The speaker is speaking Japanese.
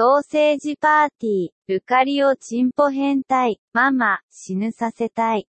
ソーセージパーティー、ルカリオチンポ変態、ママ、死ぬさせたい。